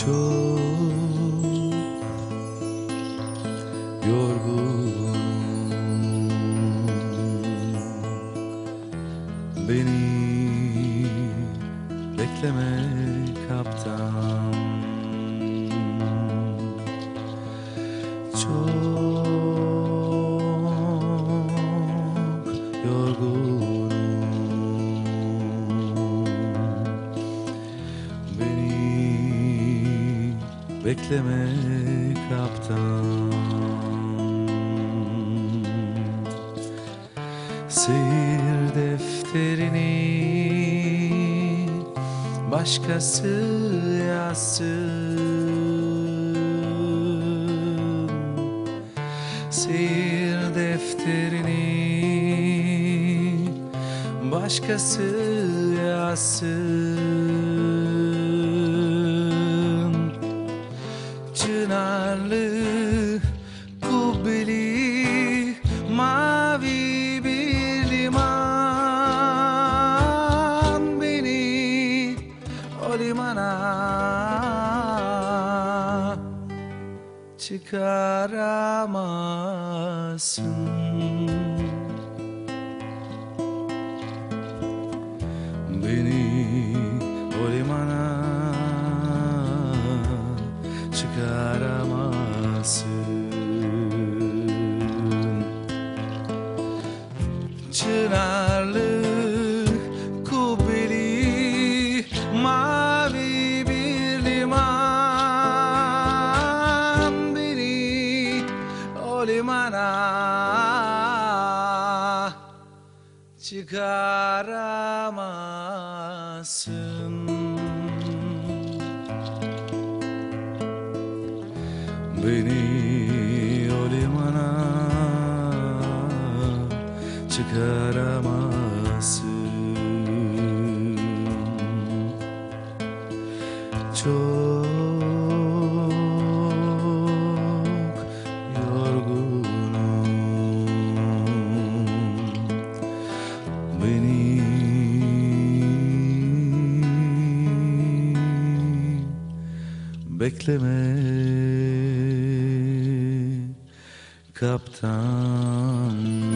Çok yorgunum. Beni bekleme kaptan. Çok yorgunum bekleme kaptan Seyir defterini başkası yazsın. Seyir defterini başkası yazsın kubbeli, mavi bir liman Beni o limana çıkaramazsın. Beni o limana çıkaramazsın Çınarlı, kubbeli, mavi bir liman Beni o limana çıkaramazsın Beni o limana çıkaramazsın. Çok yorgunum. Beni bekleme kaptan